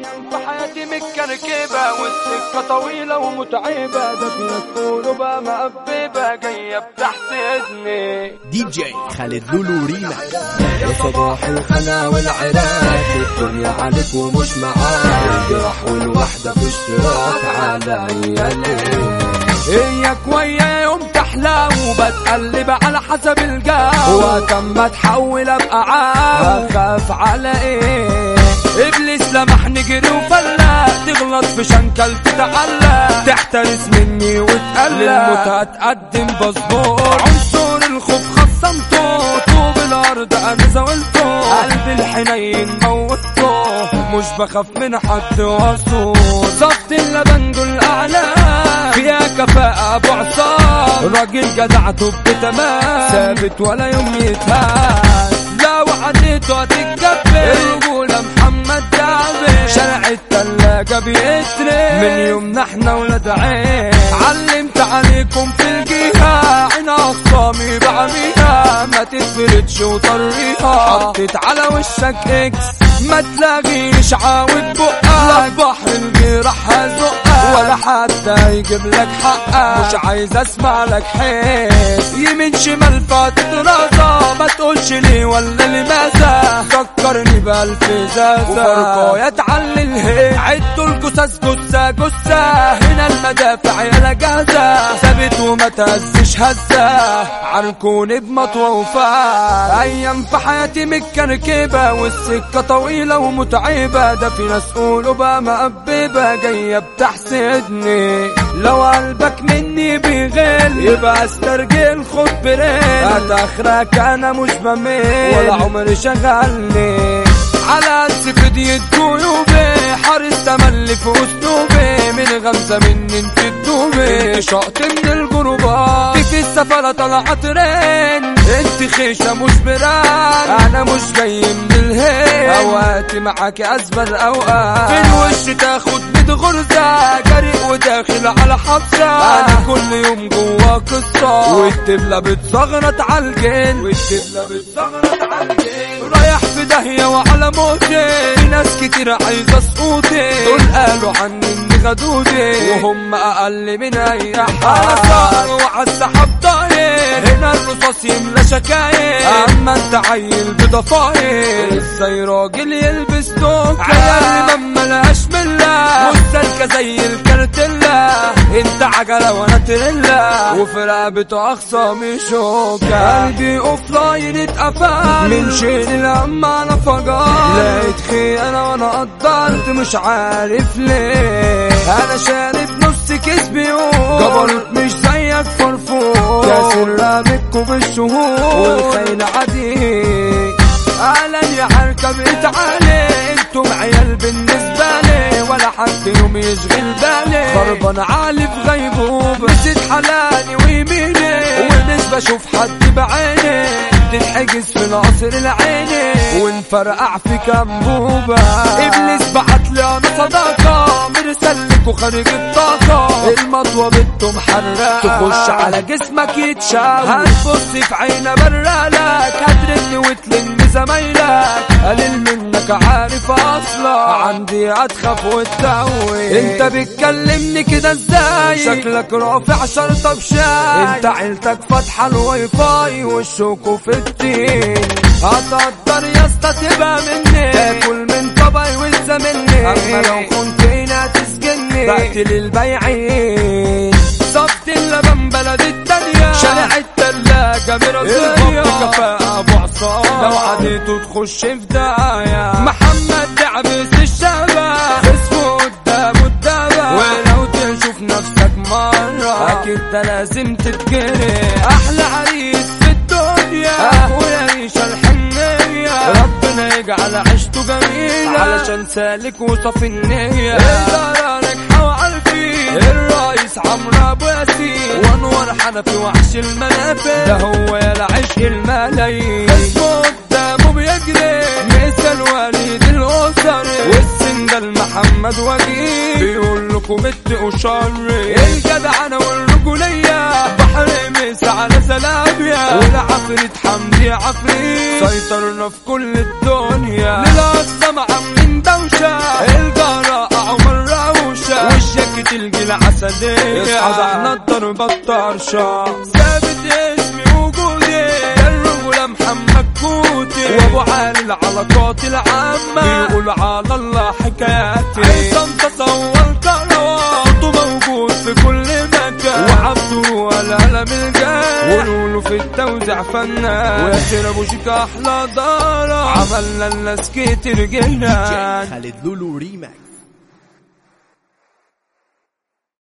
أيام في حياتي متكركبة والسكة طويلة ومتعبة. ده في بقى مقببة جاية بتحت إذني. دي جي خالد لولو ريما يا صباح الخنا والعراك الدنيا عليك ومش معاك. الجرح والوحدة في اشتراك على عيالي. هي ويا يوم تحلى وبتقلب على حسب الجو. وقت ما تحول ابقى عام اخاف على إيه؟ إبليس لمحني جري وفلا تغلط في شنكل تتعلق تحترس مني وتقلق للموت هتقدم باسبور. عنصر الخوف خصمته. طوب الأرض أنا زاولته قلبي الحنين موته مش بخاف من حد واصول صفت اللبن دول اعلى فيها كفاءة ابو عصام راجل جدعته بتمام. ثابت ولا يوم يتهان. لو عديته هتتجبر الرجولة شارع التلاجة بيتري من يومنا إحنا ولاد عين علمت عليكم في الجهة. عين اخصامي بعميها. ما تتفردش وطريها. حطيت على وشك X ما تلاقيش عاود بقك. بحر الجراح هزقك ولا حتى يجيب لك حقك. مش عايز أسمع لك حس يمين شمال فاتت راسة ما تقولش ليه ولا لماذا. فكرني بألف زازة. وفرقه يتعلي الهيد عدوا الجثث جثة جثة هنا المدافع يا تهزش هزة عركوني بمطوى وفاء أيام في حياتي متكركبة والسكة طويلة ومتعبة. ده في ناس قولوا بقى مقببة جاية بتحسدني. لو قلبك مني بيغل يبقى أسترجل خد بريل. هتاخرك أنا مش بميل. ولا عمري شغلني. على السفد جيوبي حارس تملي في أسلوبي. من غمزة من انت تدوبي. شقط من دي في السفرة طلعت رين. انت خيشة مش بران. أنا مش جاي من الهين اوقاتي معاك أزبل أوقات. في الوش تاخد بيت غرزة. جريء وداخل على حبسة. أنا كل يوم جوا قصة والدبلة بتصغرط عالجن والدبلة بتصغرط عالجن في داهية وعلى موتي في ناس كتير عايزة سقوطي دول قالوا عني إني غدودي. وهم أقل من اي حد أنا وعلى السحاب طاير هنا الرصاص يملى شكاير أما أنت عيل بضفاير إزاي راجل يلبس دوكا عيال ما ملهاش ملة. مستلكة زي الكارتيلا. أنت عجلة وأنا تريلا. وفي رقبته اخصامي شوكة قلبي اوف لاين اتقفل. من شيل لما أنا فجر لقيت خيانة وأنا قدرت مش عارف ليه. أنا شارب نص كسبي جبروت مش زيك فرفور. كاسر رامكوا بالشهور والخيل عديد أهلا يا حركة بتعالي أنتم عيال بالنسبة حد يوم يشغل بالي. خربان عالي في غيبوبة نسيت حلالي ويميني. ومش بشوف حد بعيني. تنحجز في العصر العيني. ونفرقع في كمبوبة إبليس بعت لي أنا صداقة. مرسل لك وخارج الطاقة. المطوة بنته محرقة تخش على جسمك يتشاوي. هتبص في عينه برالك هترن وتلم زمايلك. قليل منك عارف أصلا عندي أتخاف وتتوي أنت بتكلمني كده إزاي؟ شكلك رافع شرطة بشاي. أنت عيلتك فاتحة الواي فاي والشوكو في التين. هتقدر يا أسطى تبقى مني. تاكل من طبعي والزمني أما لو خنتين هتسجني بقتل البيعين صفت اللبن بلد التانية شارع التلاجة مرضية كفاءة أبو عصام. لو عديتوا تخش في داية محمد دعبس الشباب. اسمه قدام الدابة ولو تشوف نفسك مرة. أكيد ده لازم تتجري. أحلى عريس في الدنيا. ويعيش الحنية. ربنا يجعل عيشته جميلة. علشان سالك وصف النية. الرئيس عمرو ابو ياسين وانور حنفي وحش المنافع. ده هو يا العشق الملايين. اسمه قدامه بيجري. مثل وليد الاسر والسندل محمد وجيه بيقول لكم اتقوا شري. الجدعنة والرجولية. بحر مس على سلامية والعفريت حمدي عفريت. سيطرنا في كل الدنيا. للأقصى عاملين العسلية اصحاب إحنا الضربة الطرشة. ثابت اسمي وجودي. الرجولة محمد كوتي وابو علي العلاقات العامة. بيقول على الله حكاياتي. عصام تصور كروات موجود في كل مكان. وعبده والقلم الجاي. ونقوله في التوزيع فنان. وياسر أبو شيك أحلى دارة عملنا الناس كتير جنان. خالد لولو ريماكس